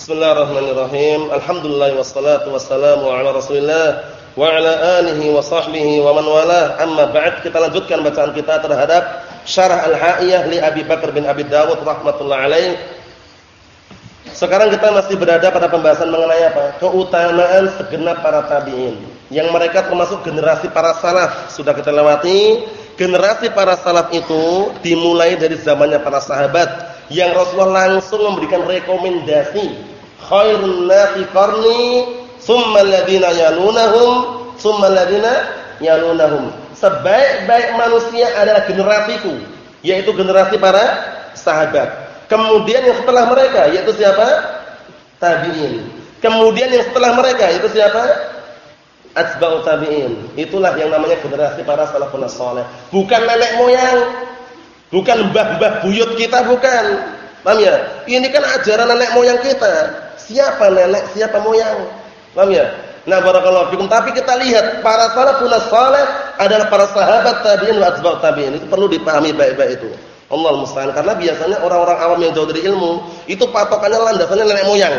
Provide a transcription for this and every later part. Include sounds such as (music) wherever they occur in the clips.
Bismillahirrahmanirrahim. Alhamdulillah wassalatu wassalamu ala Rasulillah wa ala alihi wa sahbihi wa man wala. Amma ba'd, kita lanjutkan bacaan kita terhadap Syarah Al-Ha'iyah li Abi Bakar bin Abi Dawud rahimatullah alaih. Sekarang kita masih berada pada pembahasan mengenai apa? Keutamaan segenap para tabi'in. Yang mereka termasuk generasi para salaf. Sudah kita lewati. Generasi para salaf itu dimulai dari zamannya para sahabat yang Rasulullah langsung memberikan rekomendasi khairun nasi qarni summa alladziina yalunahum summa alladziina yalunahum sebaik-baik manusia adalah generasiku yaitu generasi para sahabat. Kemudian yang setelah mereka yaitu siapa? Tabi'in. Kemudian yang setelah mereka yaitu siapa? Atba'u tabi'in. Itulah yang namanya generasi para salafun saleh bukan nenek moyang. Bukan mbah-mbah buyut kita bukan. Paham ya? Ini kan ajaran nenek moyang kita. Siapa nenek, siapa moyang? Paham ya? Nah, barakallahu fikum. Tapi kita lihat para salafun saleh adalah para sahabat tabi'in wa atba'ut tabi'in. Itu perlu dipahami baik-baik itu. Allah musta'an karena biasanya orang-orang awam yang jauh dari ilmu itu patokannya landasannya nenek moyang.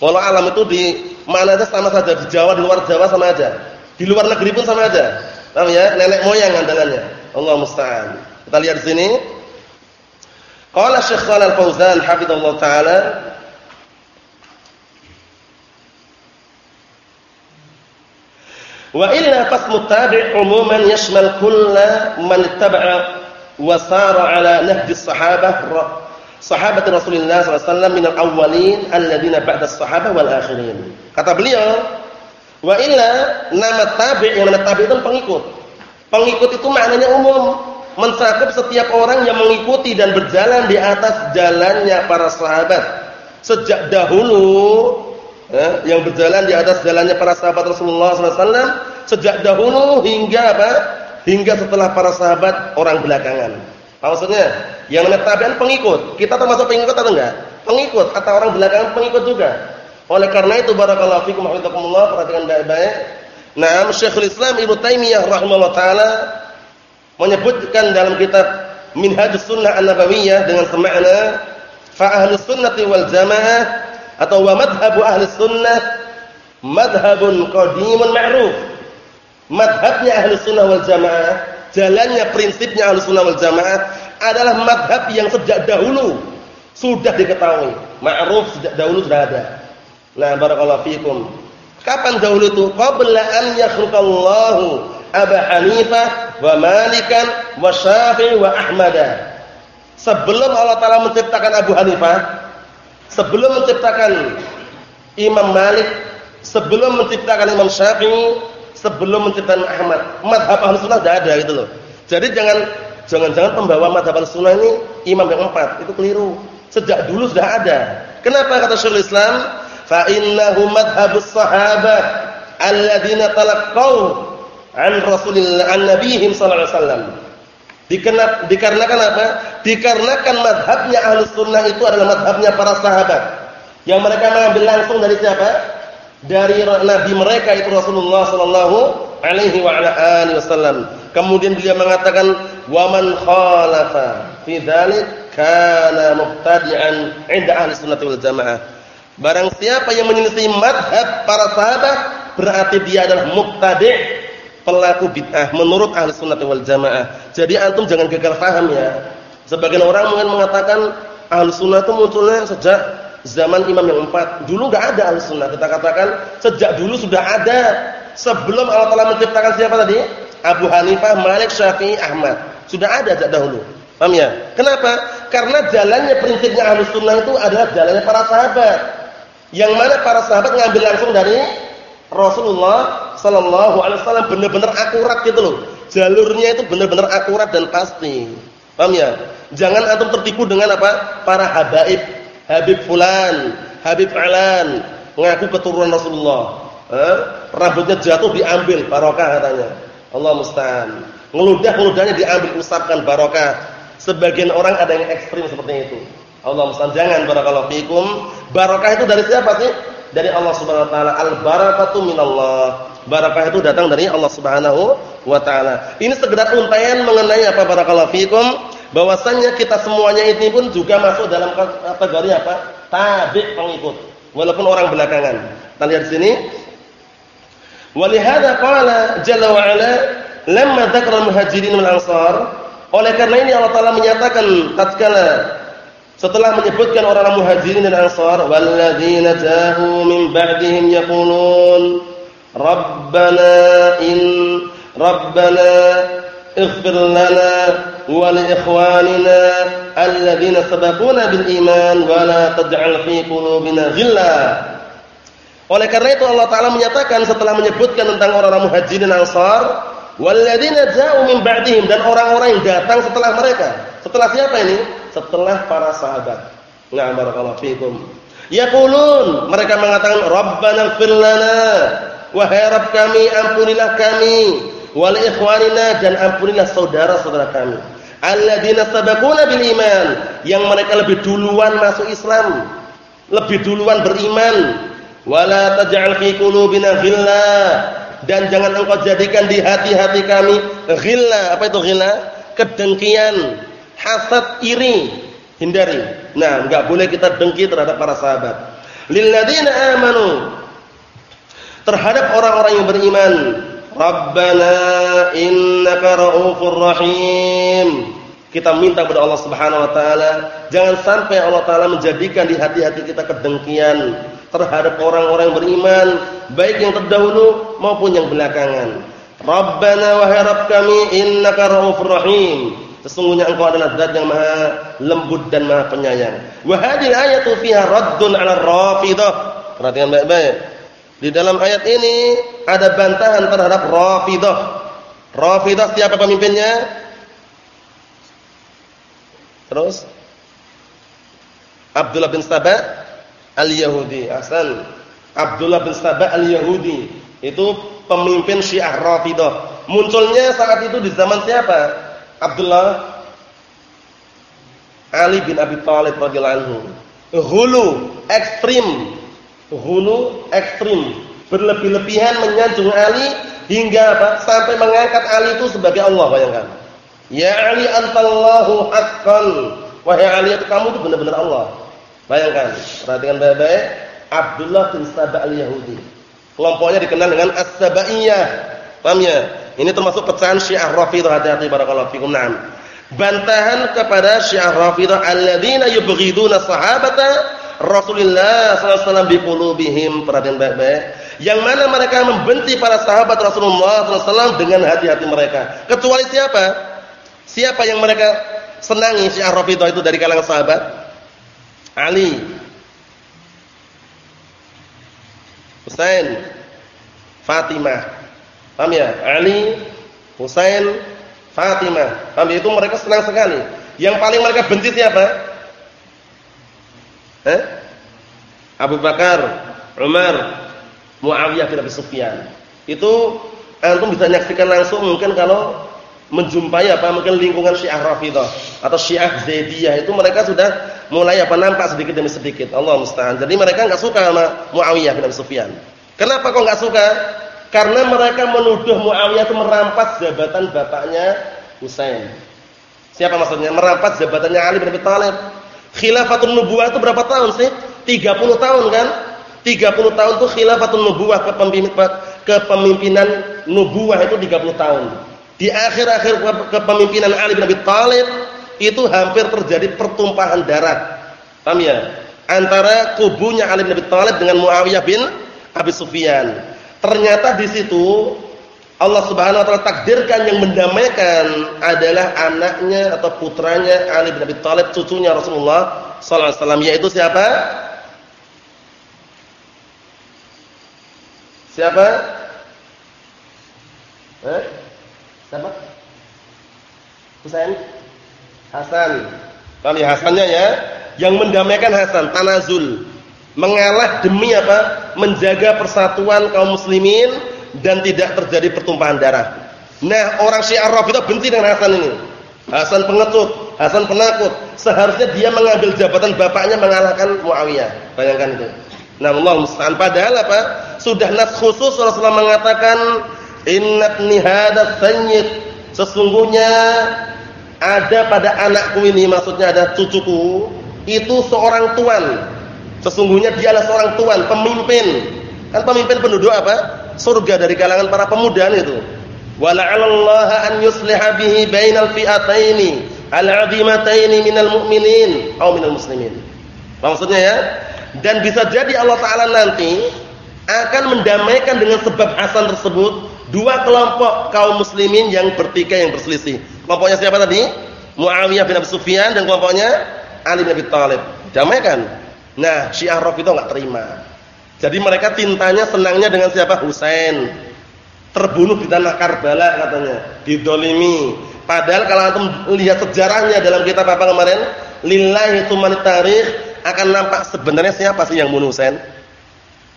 Walau alam itu di mana aja sama saja di Jawa, di luar Jawa sama aja. Di luar negeri pun sama aja. Paham ya? Nenek moyang andalannya. Allah musta'an. Kita lihat di sini. Qala Syekh Shalal Fauzan hafizallahu taala Wa illa fasmu tabi' umuman yashmal kulla man ittaba'a wa sara ala nahji sahabah sahabat Rasulullah sallallahu alaihi wasallam min al-awwalin alladziina ba'da as-sahabah wal akhirin. Kata beliau, wa illa nama tabi' yang mana tabi' itu pengikut. Pengikut itu maknanya umum mencakup setiap orang yang mengikuti dan berjalan di atas jalannya para sahabat sejak dahulu ya, yang berjalan di atas jalannya para sahabat Rasulullah SAW sejak dahulu hingga apa? hingga setelah para sahabat orang belakangan. Maksudnya? Yang menetapkan pengikut. Kita termasuk pengikut atau enggak? Pengikut atau orang belakangan pengikut juga. Oleh karena itu barakallahu fikum wa perhatikan baik-baik. Nah, Syekhul Islam Ibnu Taimiyah rahimahullah taala menyebutkan dalam kitab Minhajus Sunnah An-Nabawiyah dengan semakna fa ahlus sunnati wal jamaah atau wa madhhabu ahlus sunnah madhhabun qadimun ma'ruf. Madhabnya ahlus sunnah wal jamaah, jalannya prinsipnya ahlus sunnah wal jamaah adalah madhab yang sejak dahulu sudah diketahui. Ma'ruf sejak dahulu sudah ada. Nah, barakallahu fikum. Kapan dahulu itu? Qabla an yakhluqallahu Abu Hanifah wa Malikan wa Syafi'i wa Ahmada. Sebelum Allah Taala menciptakan Abu Hanifah, sebelum menciptakan Imam Malik, sebelum menciptakan Imam Syafi'i, sebelum menciptakan Ahmad, madhab Ahlus Sunnah sudah ada gitu loh. Jadi jangan jangan-jangan pembawa madhab Ahlus Sunnah ini imam yang empat, itu keliru. Sejak dulu sudah ada. Kenapa kata Syekhul Islam? Fa innahu madhhabus sahabah alladziina talaqqaw an Rasulillah an nabihim sallallahu alaihi wasallam. Dikarenakan apa? Dikarenakan madhabnya ahli sunnah itu adalah madhabnya para sahabat. Yang mereka mengambil langsung dari siapa? Dari nabi mereka itu Rasulullah sallallahu alaihi wasallam. Kemudian beliau mengatakan wa man khalafa fi dzalik kana mubtadi'an 'inda ahli sunnah wal jamaah. Barang siapa yang menyelisih madhab para sahabat berarti dia adalah mubtadi' pelaku bid'ah menurut ahli sunnah wal jamaah. Jadi antum jangan gagal paham ya. Sebagian orang mungkin mengatakan ahli sunnah itu munculnya sejak zaman imam yang empat. Dulu nggak ada ahli sunnah. Kita katakan sejak dulu sudah ada. Sebelum Allah Taala menciptakan siapa tadi? Abu Hanifah, Malik, Syafi'i, Ahmad. Sudah ada sejak dahulu. Paham ya? Kenapa? Karena jalannya prinsipnya ahli sunnah itu adalah jalannya para sahabat. Yang mana para sahabat ngambil langsung dari Rasulullah sallallahu alaihi wasallam benar-benar akurat gitu loh. Jalurnya itu benar-benar akurat dan pasti. Paham ya? Jangan antum tertipu dengan apa? Para habaib, Habib fulan, Habib alan, ngaku keturunan Rasulullah. Eh? Rambutnya jatuh diambil barokah katanya. Allah musta'an. Ngeludah-ngeludahnya diambil usapkan barokah. Sebagian orang ada yang ekstrim seperti itu. Allah musta'an. Jangan barakallahu fikum. Barokah itu dari siapa sih? Dari Allah Subhanahu wa taala. Al barakatu minallah. Barakah itu datang dari Allah Subhanahu wa taala. Ini sekedar untaian mengenai apa barakallahu fikum bahwasanya kita semuanya ini pun juga masuk dalam kategori apa? Tabi' pengikut. walaupun orang belakangan. Kita lihat di sini. Walihada qala jalla wa ala lamma dzakara muhajirin wal ansar. Oleh karena ini Allah Taala menyatakan tatkala setelah menyebutkan orang-orang muhajirin dan ansar, walladzina jahu min ba'dihim yaqulun rabbana in rabbana ikhwanina alladzina sabaquna bil iman wa la taj'al fi qulubina ghilla oleh karena itu Allah Taala menyatakan setelah menyebutkan tentang orang-orang Muhajirin dan Ansar, walladzina ja'u min ba'dihim dan orang-orang yang datang setelah mereka. Setelah siapa ini? Setelah para sahabat. Nah, barakallahu fikum. Yaqulun, mereka mengatakan, "Rabbana ighfir lana." Wahai Rabb kami, ampunilah kami. Wal ikhwanina dan ampunilah saudara-saudara kami. Alladzina sabaquna bil iman, yang mereka lebih duluan masuk Islam, lebih duluan beriman. Wala taj'al fi qulubina ghilla dan jangan engkau jadikan di hati-hati kami ghilla. Apa itu ghilla? Kedengkian hasad iri. Hindari. Nah enggak boleh kita dengki terhadap para sahabat. Lil ladina amanu terhadap orang-orang yang beriman rabbana innaka raufur rahim kita minta kepada Allah Subhanahu wa taala jangan sampai Allah taala menjadikan di hati-hati kita kedengkian terhadap orang-orang beriman baik yang terdahulu maupun yang belakangan. Rabbana wa Rabb kami innaka raufur rahim. Sesungguhnya engkau adalah zat yang maha lembut dan maha penyayang. Wa hadhihi ayatu fiha raddun 'ala rafidah. Perhatikan baik-baik. Di dalam ayat ini ada bantahan terhadap rafidah. Rafidah siapa pemimpinnya? Terus Abdullah bin Sabah Al-Yahudi. Hasan. Abdullah bin Sabah Al-Yahudi. Itu pemimpin Syiah Rafidah. Munculnya saat itu di zaman siapa? Abdullah Ali bin Abi Thalib radhiyallahu anhu. Hulu ekstrim. Hulu ekstrim. Berlebih-lebihan menyanjung Ali hingga apa? Sampai mengangkat Ali itu sebagai Allah, bayangkan. Ya Ali antallahu haqqan. Wahai Ali, kamu itu benar-benar Allah. Bayangkan, perhatikan baik-baik, Abdullah bin Sabah al-Yahudi. Kelompoknya dikenal dengan As-Sabaiyah. Paham ya? Ini termasuk pecahan Syiah Rafidhah hati-hati barakallahu fikum. Bantahan kepada Syiah Rafidhah alladzina yubghiduna sahabata Rasulullah wasallam biqulubihim. Perhatikan baik-baik. Yang mana mereka membenci para sahabat Rasulullah wasallam dengan hati-hati mereka. Kecuali siapa? Siapa yang mereka senangi Syiah Rafidhah itu dari kalangan sahabat? Ali Husain Fatimah paham ya Ali Husain Fatimah paham ya? itu mereka senang sekali yang paling mereka benci siapa eh? Abu Bakar Umar Muawiyah bin Abi Sufyan itu antum bisa menyaksikan langsung mungkin kalau menjumpai apa mungkin lingkungan Syiah Rafidhah atau Syiah Zaidiyah itu mereka sudah mulai apa nampak sedikit demi sedikit. Allah musta'an. Jadi mereka enggak suka sama Muawiyah bin Abi Sufyan. Kenapa kok enggak suka? Karena mereka menuduh Muawiyah itu merampas jabatan bapaknya Husain. Siapa maksudnya? Merampas jabatannya Ali bin Abi Thalib. Khilafatun nubuwah itu berapa tahun sih? 30 tahun kan? 30 tahun itu khilafatun nubuwah kepemimpinan nubuwah itu 30 tahun. Di akhir-akhir kepemimpinan Ali bin Abi Thalib itu hampir terjadi pertumpahan darah. Paham ya? Antara kubunya Ali bin Abi Thalib dengan Muawiyah bin Abi Sufyan. Ternyata di situ Allah Subhanahu wa taala takdirkan yang mendamaikan adalah anaknya atau putranya Ali bin Abi Thalib, cucunya Rasulullah sallallahu alaihi wasallam yaitu siapa? Siapa? Eh? Siapa? Husain? Hasan. Kali Hasannya ya, yang mendamaikan Hasan, tanazul. Mengalah demi apa? Menjaga persatuan kaum muslimin dan tidak terjadi pertumpahan darah. Nah, orang Syiah Rafidhah benci dengan Hasan ini. Hasan pengecut, Hasan penakut. Seharusnya dia mengambil jabatan bapaknya mengalahkan Muawiyah. Bayangkan itu. Nah, Allah musta'an padahal apa? Sudah nas khusus Rasulullah mengatakan Innabni hadats sayyid. Sesungguhnya ada pada anakku ini maksudnya ada cucuku itu seorang tuan. Sesungguhnya dialah seorang tuan, pemimpin. Kan pemimpin penduduk apa? Surga dari kalangan para pemuda itu. Wala'alallaha an yusliha bihi bainal fi'ataini al-'azimataini minal mu'minin atau minal muslimin. Maksudnya ya, dan bisa jadi Allah taala nanti akan mendamaikan dengan sebab hasan tersebut dua kelompok kaum muslimin yang bertikai yang berselisih. Kelompoknya siapa tadi? Muawiyah bin Abi Sufyan dan kelompoknya Ali bin Abi Thalib. Damaikan. Nah, Syiah Rafidhah enggak terima. Jadi mereka tintanya senangnya dengan siapa? Husain. Terbunuh di tanah Karbala katanya, didolimi. Padahal kalau antum lihat sejarahnya dalam kitab apa kemarin? Lillahi tsumani tarikh akan nampak sebenarnya siapa sih yang bunuh Husain.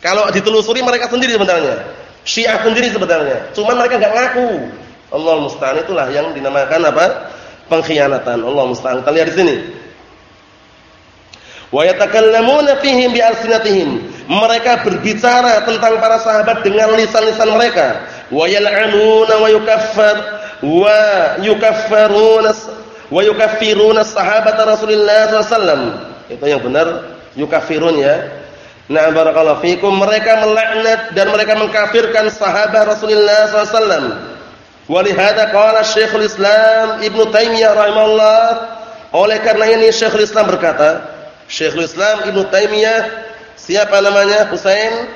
Kalau ditelusuri mereka sendiri sebenarnya. Syiah sendiri sebenarnya. Cuma mereka enggak ngaku. Allah musta'an itulah yang dinamakan apa? Pengkhianatan. Allah musta'an. Kita lihat di sini. Wa yatakallamuna fihim bi alsinatihim. Mereka berbicara tentang para sahabat dengan lisan-lisan mereka. Wa yal'anuna wa yukaffar wa yukaffaruna wa yukaffiruna sahabat Rasulullah sallallahu Itu yang benar yukaffirun ya. Nah barakallahu fikum mereka melaknat dan mereka mengkafirkan sahabat Rasulullah sallallahu Walihada qala Syekhul Islam Ibnu Taimiyah rahimahullah oleh karena ini Syekhul Islam berkata Syekhul Islam Ibnu Taimiyah siapa namanya? Husain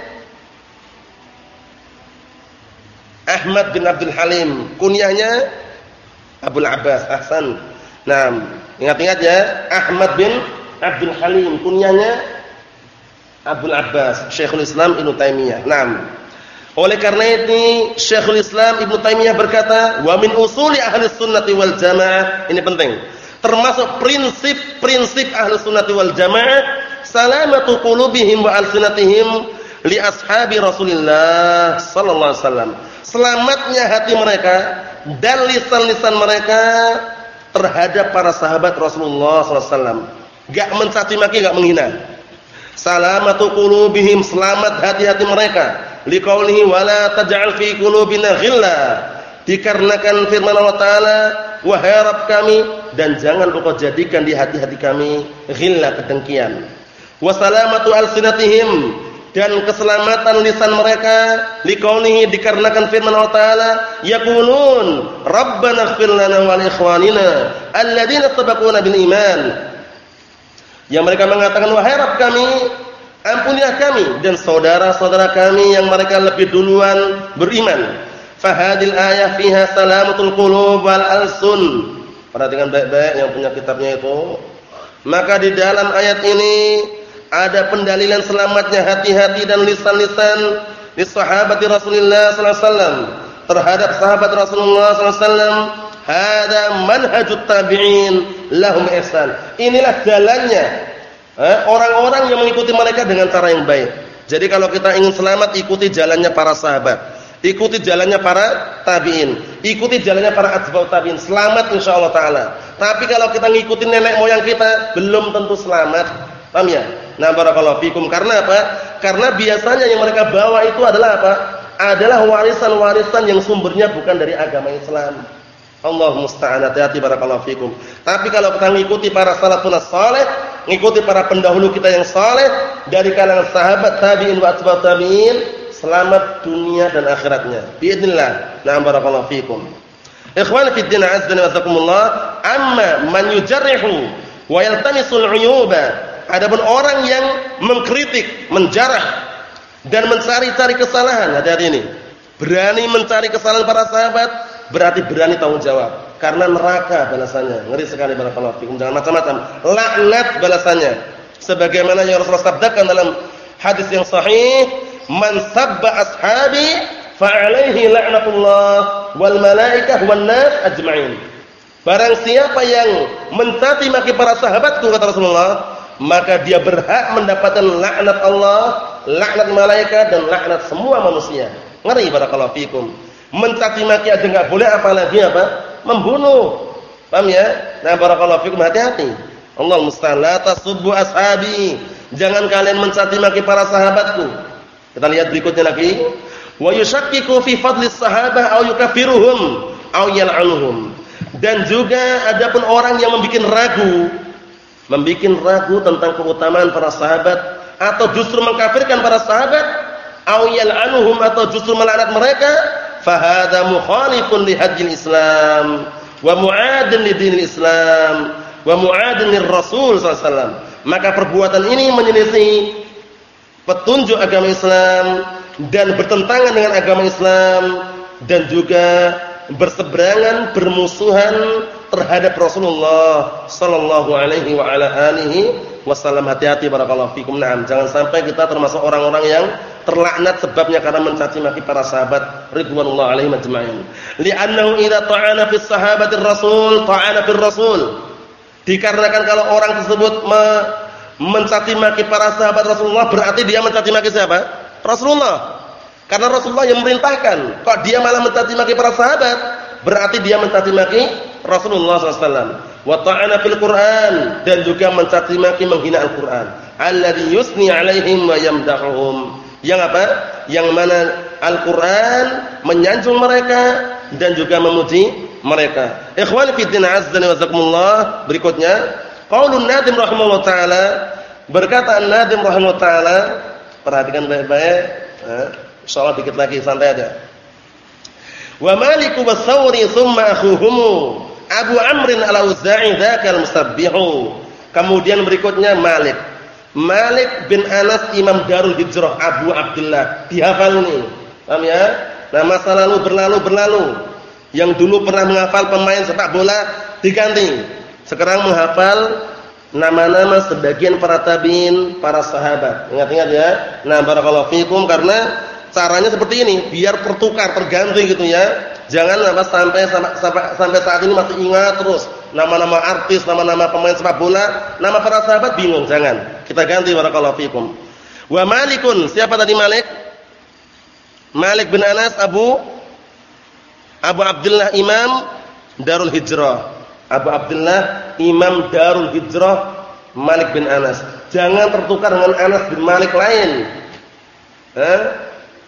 Ahmad bin Abdul Halim. Kunyahnya Abdul Abbas. Ahsan. Nah, ingat-ingat ya, Ahmad bin Abdul Halim. Kunyahnya Abdul Abbas, Syekhul Islam Ibnu Taimiyah. Naam. Oleh karena itu Syekhul Islam Ibnu Taimiyah berkata, "Wa min usuli ahli sunnati wal jamaah." Ini penting termasuk prinsip-prinsip ahlu sunnati wal jamaah salamatu qulubihim wa alsinatihim li ashabi Rasulillah sallallahu alaihi wasallam. Selamatnya hati mereka dan lisan-lisan mereka terhadap para sahabat Rasulullah sallallahu alaihi wasallam. Enggak mencaci maki, enggak menghina. Salamatu qulubihim, selamat hati-hati mereka. Liqaulihi wala taj'al fi qulubina ghilla. Dikarenakan firman Allah taala, wahai Rabb kami dan jangan engkau jadikan di hati-hati kami ghillah kedengkian. Wasalamatu alsinatihim dan keselamatan lisan mereka liqaulihi dikarenakan firman Allah taala yaqulun rabbana ighfir lana wa li ikhwanina alladziina sabaquna bil iman. Yang mereka mengatakan wahai Rabb kami ampunilah kami dan saudara-saudara kami yang mereka lebih duluan beriman. Fahadil ayah fiha salamatul qulub wal alsun Perhatikan baik-baik yang punya kitabnya itu. Maka di dalam ayat ini ada pendalilan selamatnya hati-hati dan lisan-lisan di sahabat Rasulullah sallallahu alaihi wasallam terhadap sahabat Rasulullah sallallahu alaihi wasallam hada manhajut tabi'in lahum ihsan. Inilah jalannya eh, orang-orang yang mengikuti mereka dengan cara yang baik. Jadi kalau kita ingin selamat ikuti jalannya para sahabat. Ikuti jalannya para tabi'in. Ikuti jalannya para atba'ut tabi'in. Selamat insyaallah taala. Tapi kalau kita ngikutin nenek moyang kita, belum tentu selamat. Paham ya? Nah, barakallahu fikum. Karena apa? Karena biasanya yang mereka bawa itu adalah apa? Adalah warisan-warisan yang sumbernya bukan dari agama Islam. Allah musta'an hati-hati barakallahu fikum. Tapi kalau kita ngikuti para salafun saleh, ngikuti para pendahulu kita yang saleh dari kalangan sahabat tabi'in wa tabi'in, selamat dunia dan akhiratnya. Biidznillah. Na'am barakallahu fikum. Ikhwan fi din azza wa jazakumullah, amma man yujarrihu wa yaltamisul 'uyuba. Adapun orang yang mengkritik, menjarah dan mencari-cari kesalahan, hati-hati ini. Berani mencari kesalahan para sahabat, berarti berani tanggung jawab. Karena neraka balasannya. Ngeri sekali barakallahu fikum. Jangan macam-macam. Laknat balasannya. Sebagaimana yang Rasulullah sabdakan dalam hadis yang sahih, man sabba ashabi fa alaihi la'natullah wal malaikah wan nas ajma'in. Barang siapa yang mencaci maki para sahabatku kata Rasulullah, maka dia berhak mendapatkan laknat Allah, laknat malaikat dan laknat semua manusia. Ngeri barakallahu fikum. Mencaci maki aja enggak boleh apalagi apa? Membunuh. Paham ya? Nah barakallahu fikum hati-hati. Allah musta'an la tasubbu ashabi. Jangan kalian mencaci maki para sahabatku. Kita lihat berikutnya lagi. Wa yushakkiku fi fadli sahabah aw yukaffiruhum aw yal'anuhum. Dan juga ada pun orang yang membuat ragu, membuat ragu tentang keutamaan para sahabat atau justru mengkafirkan para sahabat, au yal'anuhum atau justru melaknat mereka, fahadha mukhalifun li hadil Islam wa mu'adin li dinil Islam wa mu'adin lir Rasul sallallahu alaihi wasallam. Maka perbuatan ini menyelisih petunjuk agama Islam dan bertentangan dengan agama Islam dan juga berseberangan bermusuhan terhadap Rasulullah sallallahu alaihi wa ala alihi wasallam hati-hati barakallahu fikum. Naam, jangan sampai kita termasuk orang-orang yang terlaknat sebabnya karena mencaci maki para sahabat ridwanullah alaihim ajma'in. Li'annahu idza ta'ana fi sahabatir rasul ta'ana fir rasul. Dikarenakan kalau orang tersebut mencaci maki para sahabat Rasulullah berarti dia mencaci maki siapa? Rasulullah. Karena Rasulullah yang memerintahkan. Kok dia malah mencaci maki para sahabat? Berarti dia mencaci maki Rasulullah SAW. Wa ta'ana fil Qur'an dan juga mencaci maki menghina Al-Qur'an. Alladhi yusni 'alaihim wa yamdahuhum yang apa? Yang mana Al-Qur'an menyanjung mereka dan juga memuji mereka. Ikhwan fi din azza wa berikutnya qaulun nadim rahimahullah taala berkata An-Nadim rahimahullah taala, perhatikan baik-baik, eh, insyaallah dikit lagi santai aja. Wa Malik wa thumma akhuhum Abu Amr al-Auza'i dzakal musabbihu. Kemudian berikutnya Malik. Malik bin Anas Imam Darul Hijrah Abu Abdullah. Dihafal ini. Paham ya? Nah masa lalu berlalu berlalu yang dulu pernah menghafal pemain sepak bola diganti sekarang menghafal nama-nama sebagian para tabiin para sahabat ingat-ingat ya nah barakallahu fikum karena caranya seperti ini biar pertukar terganti gitu ya jangan apa sampai sampai sampai saat ini masih ingat terus nama-nama artis, nama-nama pemain sepak bola, nama para sahabat bingung, jangan. Kita ganti barakallahu fikum. Wa Malikun, siapa tadi Malik? Malik bin Anas Abu Abu Abdullah Imam Darul Hijrah. Abu Abdullah Imam Darul Hijrah Malik bin Anas. Jangan tertukar dengan Anas bin Malik lain. Eh?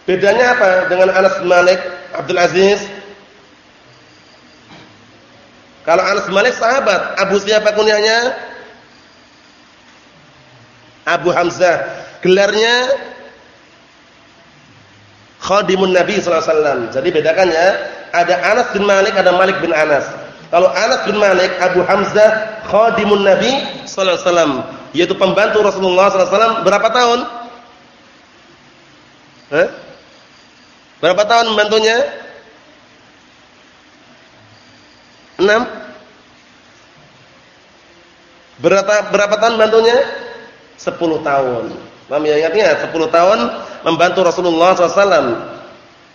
Bedanya apa dengan Anas bin Malik Abdul Aziz? Kalau Anas bin Malik sahabat, Abu siapa kunyahnya? Abu Hamzah. Gelarnya Khadimun Nabi sallallahu. Jadi bedakan ya, ada Anas bin Malik, ada Malik bin Anas. Kalau Anas bin Malik, Abu Hamzah Khadimun Nabi sallallahu alaihi wasallam, yaitu pembantu Rasulullah sallallahu alaihi wasallam berapa tahun? Hah? Berapa tahun membantunya? Enam. Berapa berapa tahun bantunya? Sepuluh tahun. Paham ya? Ingatnya sepuluh tahun membantu Rasulullah SAW.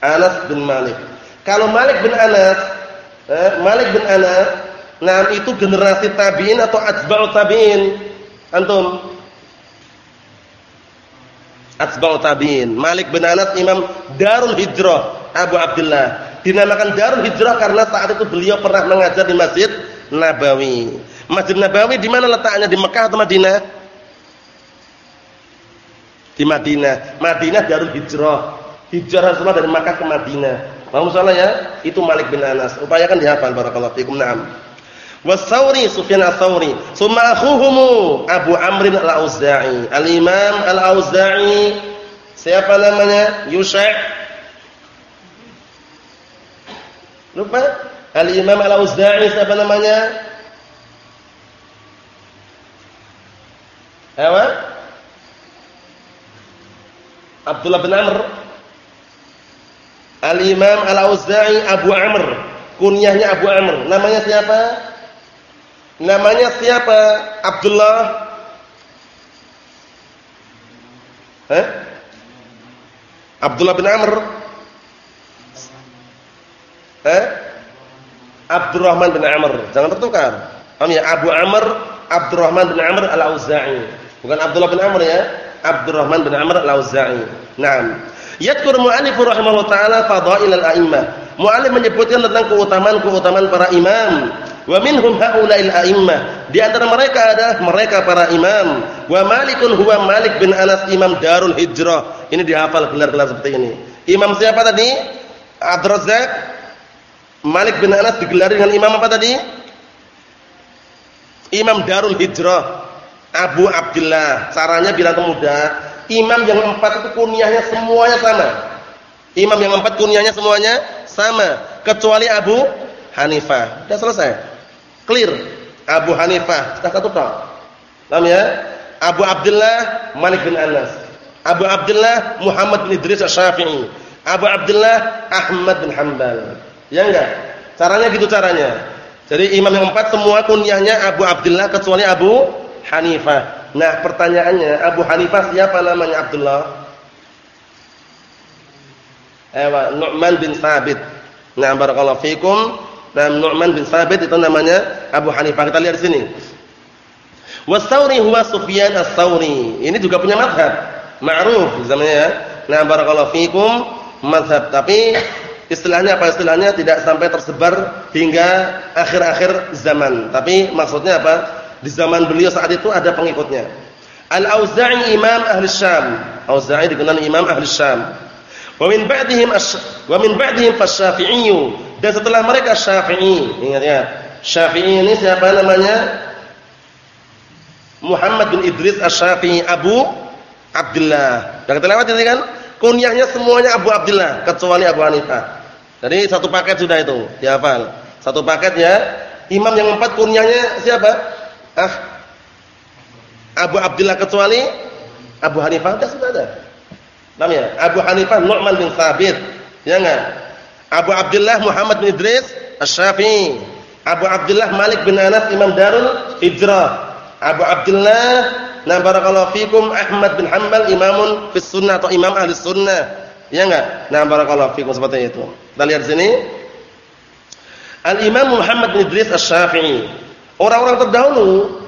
Anas bin Malik. Kalau Malik bin Anas, eh, Malik bin Anas, nah itu generasi tabiin atau atba'u tabiin? Antum? Atba'u tabiin. Malik bin Anas Imam Darul Hijrah Abu Abdullah. Dinamakan Darul Hijrah karena saat itu beliau pernah mengajar di Masjid Nabawi. Masjid Nabawi di mana letaknya? Di Mekah atau Madinah? Di Madinah. Madinah Darul Hijrah. Hijrah Rasulullah dari Mekah ke Madinah. Paham salah ya? Itu Malik bin Anas. Upayakan dihafal barakallahu fikum. Naam. Wasauri Sufyan Ats-Tsauri, summa Abu Amr Al-Auza'i. Al-Imam Al-Auza'i siapa namanya? Yusha' Lupa? Al-Imam Al-Auza'i siapa namanya? Apa? Abdullah bin Amr. Al-Imam Al-Auza'i Abu Amr. Kunyahnya Abu Amr. Namanya siapa? Namanya siapa? Abdullah. Eh? Abdullah bin Amr. Eh? Abdurrahman bin Amr. Jangan tertukar. Paham ya? Abu Amr, Abdurrahman bin Amr Al-Auza'i. Bukan Abdullah bin Amr ya, Abdurrahman bin Amr Al-Auza'i. Naam. Yadhkur mu'allif rahimahullah taala fadail al-a'immah. Mu'allif menyebutkan tentang keutamaan-keutamaan para imam. Wa minhum haula'il a'immah. Di antara mereka ada mereka para imam. Wa Malikun huwa Malik bin Anas Imam Darul Hijrah. Ini dihafal gelar-gelar seperti ini. Imam siapa tadi? Abdul Razzaq. Malik bin Anas digelar dengan imam apa tadi? Imam Darul Hijrah. Abu Abdullah. Caranya bilang mudah, imam yang empat itu kunyahnya semuanya sama. Imam yang empat kunyahnya semuanya sama, kecuali Abu Hanifah. Sudah selesai. Clear. Abu Hanifah, sudah satu tok. Paham ya? Abu Abdullah Malik bin Anas. Abu Abdullah Muhammad bin Idris Asy-Syafi'i. Abu Abdullah Ahmad bin Hanbal. Ya enggak? Caranya gitu caranya. Jadi imam yang empat semua kunyahnya Abu Abdullah kecuali Abu Hanifah. Nah, pertanyaannya Abu Hanifah siapa namanya Abdullah? Ewa, Nu'man bin Sabit. Nah, barakallahu fikum. Nah, Nu'man bin Sabit itu namanya Abu Hanifah. Kita lihat di sini. Wasauri huwa Sufyan as-Sauri. Ini juga punya madhab. Ma'ruf zamannya ya. Nah, barakallahu fikum madhab. Tapi istilahnya apa istilahnya tidak sampai tersebar hingga akhir-akhir zaman. Tapi maksudnya apa? Di zaman beliau saat itu ada pengikutnya. Al-Auza'i imam ahli Syam. Auza'i dikenal imam ahli Syam. Wa min ba'dihim wa min ba'dihim fasy-Syafi'i. Dan setelah mereka Syafi'i. Ingat ya. Syafi'i ini siapa namanya? Muhammad bin Idris Asy-Syafi'i Abu Abdullah. Sudah kita lewat ini kan? Kunyahnya semuanya Abu Abdullah kecuali Abu Hanifah. Jadi satu paket sudah itu, dihafal. Satu paket ya. Imam yang empat kunyahnya siapa? Ah. Abu Abdullah kecuali Abu Hanifah sudah sudah ada. Namanya Abu Hanifah Nu'man bin Thabit. Ya enggak? Abu Abdullah Muhammad bin Idris Asy-Syafi'i. Abu Abdullah Malik bin Anas Imam Darul Hijrah. Abu Abdullah na barakallahu fikum Ahmad bin Hanbal imamun fis sunnah atau imam ahli sunnah. Ya enggak? Nah barakallahu fikum seperti itu. Kita lihat sini. Al-Imam Muhammad bin Idris Asy-Syafi'i. Orang-orang terdahulu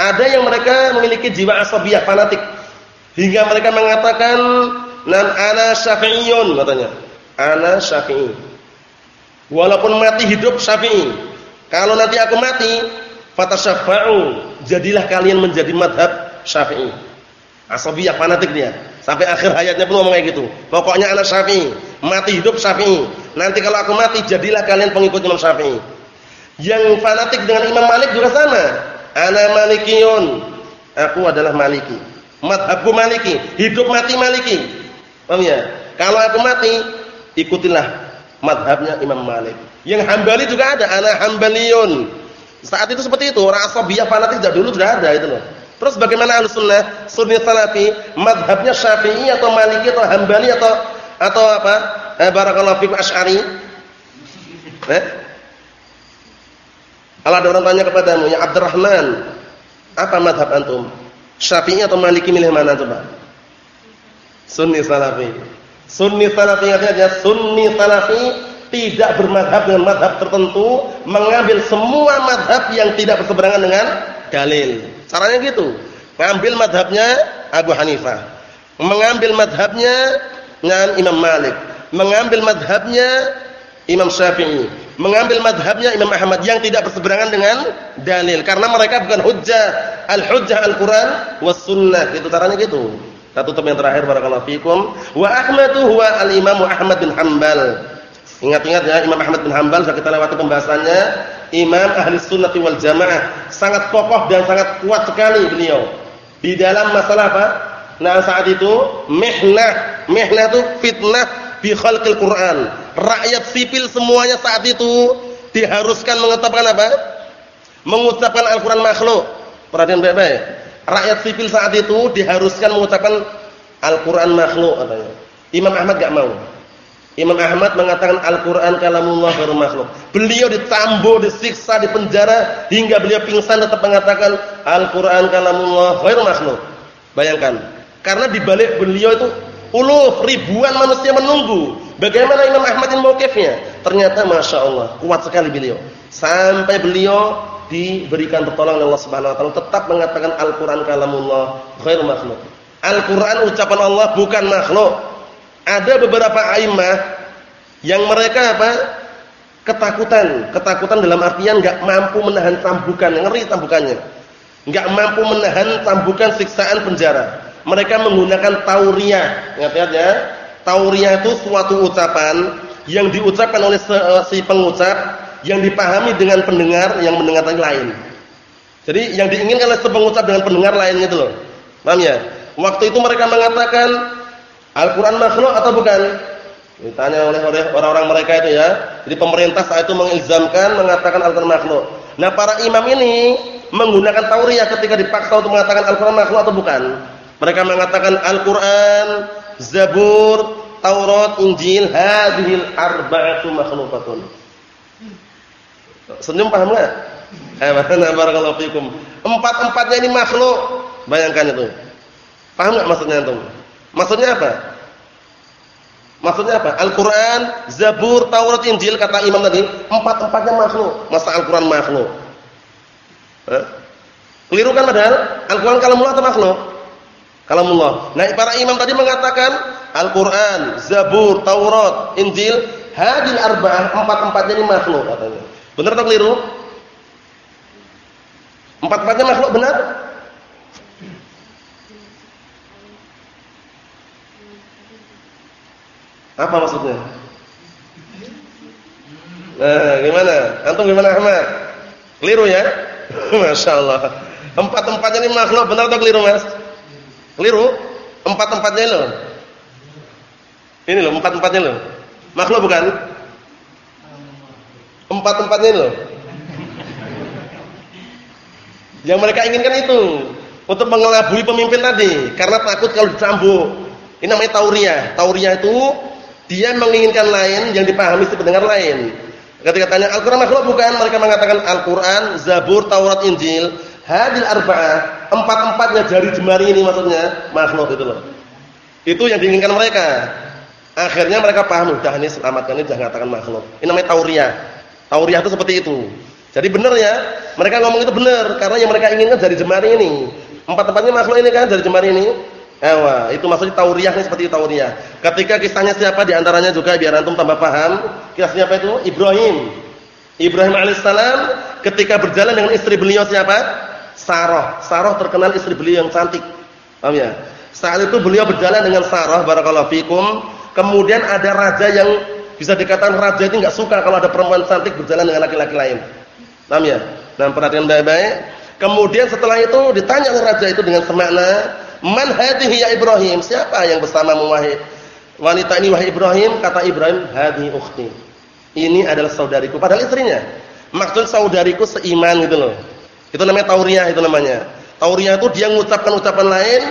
ada yang mereka memiliki jiwa asabiyah fanatik hingga mereka mengatakan nan ana syafi'iyun katanya. Ana syafi'i. Walaupun mati hidup syafi'i. Kalau nanti aku mati fatasyafa'u jadilah kalian menjadi madhab syafi'i asabiyah fanatik dia sampai akhir hayatnya pun ngomong kayak gitu pokoknya anak syafi'i mati hidup syafi'i nanti kalau aku mati jadilah kalian pengikut imam syafi'i yang fanatik dengan imam malik juga sama. Ana malikiyun. Aku adalah maliki. Madhabku maliki. Hidup mati maliki. Paham ya? Kalau aku mati ikutilah madhabnya imam malik. Yang hambali juga ada. Ana hambaliyun. Saat itu seperti itu, orang asabiyah fanatik sejak dulu sudah ada itu loh. Terus bagaimana Ahlussunnah, Sunni Salafi, madhabnya Syafi'i atau Maliki atau Hambali atau atau apa? Eh, barakallahu fikum Asy'ari. Eh? Kalau ada orang tanya kepadamu, "Ya Abdurrahman, apa madhab antum? Syafi'i atau Maliki milih mana coba?" Sunni Salafi. Sunni Salafi artinya Sunni Salafi tidak bermadhab dengan madhab tertentu, mengambil semua madhab yang tidak berseberangan dengan dalil. Caranya gitu. Mengambil madhabnya Abu Hanifah. Mengambil madhabnya dengan Imam Malik. Mengambil madhabnya Imam Syafi'i. Mengambil madhabnya Imam Ahmad yang tidak berseberangan dengan dalil. Karena mereka bukan hujjah. Al-hujjah Al-Quran was sunnah. Itu caranya gitu. Kita tutup yang terakhir. Barakallahu fikum. Wa Ahmadu huwa al-imamu Ahmad bin Hanbal. Ingat-ingat ya Imam Ahmad bin Hanbal sudah kita lewati pembahasannya. Imam ahli sunnah wal jamaah. Sangat kokoh dan sangat kuat sekali beliau. Di dalam masalah apa? Nah saat itu mihnah. Mihnah itu fitnah bi khalqil Quran. Rakyat sipil semuanya saat itu diharuskan mengetapkan apa? Mengucapkan Al-Quran makhluk. Perhatian baik-baik. Rakyat sipil saat itu diharuskan mengucapkan Al-Quran makhluk katanya. Imam Ahmad gak mau. Imam Ahmad mengatakan Al-Quran kalamullah ghairu makhluk. Beliau ditambo, disiksa, dipenjara hingga beliau pingsan tetap mengatakan Al-Quran kalamullah ghairu makhluk. Bayangkan, karena di balik beliau itu uluf ribuan manusia menunggu. Bagaimana Imam Ahmad ini mauqifnya? Ternyata masya Allah kuat sekali beliau. Sampai beliau diberikan pertolongan Allah Subhanahu Wa Taala tetap mengatakan Al-Quran kalamullah ghairu makhluk. Al-Quran ucapan Allah bukan makhluk ada beberapa aimah yang mereka apa? ketakutan, ketakutan dalam artian enggak mampu menahan tambukan, ngeri tambukannya. Enggak mampu menahan tambukan siksaan penjara. Mereka menggunakan tauriyah. Ingat-ingat ya. Tauriyah itu suatu ucapan yang diucapkan oleh si pengucap yang dipahami dengan pendengar yang mendengar lain. Jadi yang diinginkan oleh pengucap dengan pendengar lain gitu loh. Paham ya? Waktu itu mereka mengatakan Al-Qur'an makhluk atau bukan? Ditanya oleh orang-orang mereka itu ya. Jadi pemerintah saat itu mengilzamkan mengatakan Al-Qur'an makhluk. Nah, para imam ini menggunakan tauriyah ketika dipaksa untuk mengatakan Al-Qur'an makhluk atau bukan. Mereka mengatakan Al-Qur'an, Zabur, Taurat, Injil, hadhil arba'atu makhluqatun. Senyum paham enggak? Eh, barakallahu fikum. Empat-empatnya ini makhluk. Bayangkan itu. Paham enggak maksudnya antum? Maksudnya apa? Maksudnya apa? Al-Qur'an, Zabur, Taurat, Injil kata imam tadi, empat-empatnya makhluk. Masa Al-Qur'an makhluk? Eh? Keliru kan padahal? Al-Qur'an kalamullah atau makhluk? Kalamullah. Nah, para imam tadi mengatakan Al-Qur'an, Zabur, Taurat, Injil, hadil arba'ah, empat-empatnya ini makhluk katanya. Benar atau keliru? Empat-empatnya makhluk benar? Apa maksudnya? Nah, gimana? Antum gimana Ahmad? Keliru ya? (laughs) Masya Allah. Empat-empatnya ini makhluk, benar atau keliru mas? Keliru? Empat-empatnya loh. Ini loh, empat-empatnya loh. Makhluk bukan? Empat-empatnya loh. Yang mereka inginkan itu untuk mengelabui pemimpin tadi karena takut kalau dicambuk. Ini namanya tauriah. Tauriah itu dia menginginkan lain yang dipahami si pendengar lain. Ketika tanya Al-Qur'an makhluk bukan, mereka mengatakan Al-Qur'an, Zabur, Taurat, Injil, hadil arba'ah, empat-empatnya jari jemari ini maksudnya makhluk itu loh. Itu yang diinginkan mereka. Akhirnya mereka paham, udah ini selamatkan ini jangan katakan makhluk. Ini namanya tauriah. Tauriah itu seperti itu. Jadi benar ya, mereka ngomong itu benar karena yang mereka inginkan dari jemari ini. Empat-empatnya makhluk ini kan dari jemari ini. Ewa, itu maksudnya tauriah ini seperti tauriah. Ketika kisahnya siapa di antaranya juga biar antum tambah paham. Kisahnya apa itu? Ibrahim. Ibrahim alaihissalam ketika berjalan dengan istri beliau siapa? Sarah. Sarah terkenal istri beliau yang cantik. Paham ya? Saat itu beliau berjalan dengan Sarah barakallahu fikum. Kemudian ada raja yang bisa dikatakan raja itu enggak suka kalau ada perempuan cantik berjalan dengan laki-laki lain. Paham ya? Nah, perhatian baik-baik. Kemudian setelah itu ditanya oleh raja itu dengan semakna, "Man hadhihi ya Ibrahim?" Siapa yang bersamamu wahai wanita ini wahai Ibrahim? Kata Ibrahim, "Hadhihi ukhti." Ini adalah saudariku, padahal istrinya. Maksud saudariku seiman gitu loh. Itu namanya tauriah itu namanya. Tauriah itu dia mengucapkan ucapan lain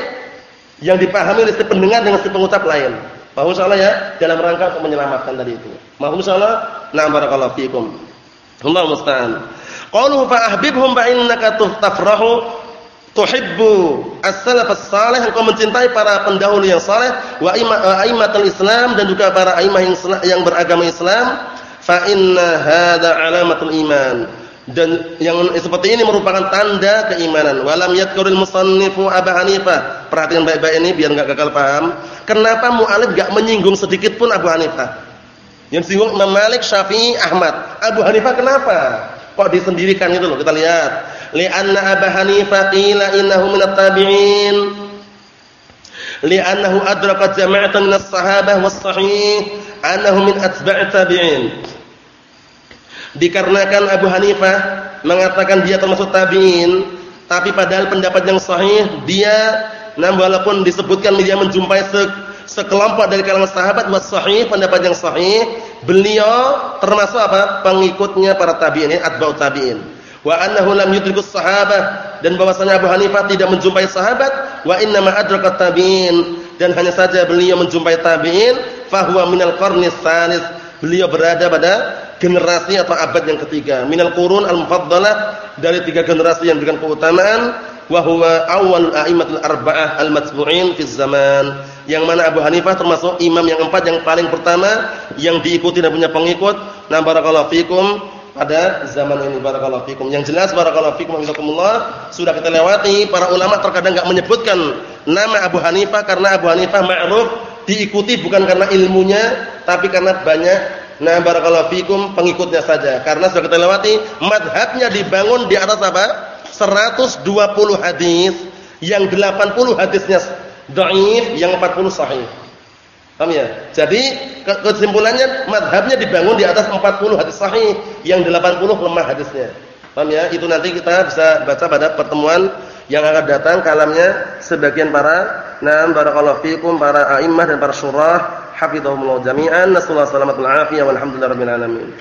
yang dipahami oleh si pendengar dengan si pengucap lain. Paham insyaallah ya dalam rangka untuk menyelamatkan tadi itu. Paham insyaallah? Nah barakallahu fikum. Allah musta'an. Qalu fa ahbibhum fa innaka tafrahu tuhibbu as-salaf as-salih engkau mencintai para pendahulu yang saleh wa aimatul Islam dan juga para aimah yang, yang beragama Islam fa inna hadza alamatul iman dan yang seperti ini merupakan tanda keimanan. Walam yadhkurul musannifu Abu Hanifah perhatikan baik-baik ini biar enggak gagal paham. Kenapa mualif enggak menyinggung sedikit pun Abu Hanifah yang singgung Imam Malik Syafi'i Ahmad. Abu Hanifah kenapa? Kok disendirikan itu loh, kita lihat. Li'anna Abu Hanifah qila innahu minat tabi'in. Li'annahu adraka jama'atan minas sahabah was sahih. Annahu min atba'i tabi'in. Dikarenakan Abu Hanifah mengatakan dia termasuk tabi'in, tapi padahal pendapat yang sahih dia nah walaupun disebutkan dia menjumpai se sekelompok dari kalangan sahabat was sahih pendapat yang sahih Beliau termasuk apa? Pengikutnya para tabi'in, atba'ut tabi'in. Wa annahu lam yudrikus sahabah dan bahwasanya Abu Hanifah tidak menjumpai sahabat, wa inna ma adrakat tabi'in dan hanya saja beliau menjumpai tabi'in, fahuwa minal qarnis tsalis. Beliau berada pada generasi atau abad yang ketiga, minal qurun al-mufaddalah dari tiga generasi yang berikan keutamaan wa huwa awwal a'immatul arba'ah al-matbu'in fi zaman. Yang mana Abu Hanifah termasuk imam yang empat yang paling pertama yang diikuti dan punya pengikut. Nah barakallahu fikum pada zaman ini barakallahu fikum. Yang jelas barakallahu fikum insyaallah sudah kita lewati. Para ulama terkadang enggak menyebutkan nama Abu Hanifah karena Abu Hanifah ma'ruf diikuti bukan karena ilmunya tapi karena banyak Nah barakallahu fikum pengikutnya saja karena sudah kita lewati madhabnya dibangun di atas apa? 120 hadis, yang 80 hadisnya dhaif, yang 40 sahih. Paham ya? Jadi kesimpulannya madhabnya dibangun di atas 40 hadis sahih, yang 80 lemah hadisnya. Paham ya? Itu nanti kita bisa baca pada pertemuan yang akan datang kalamnya sebagian para nah barakallahu fikum para a'immah dan para syurah حفظهم الله جميعا. نسأل الله سلامة العافية والحمد لله رب العالمين.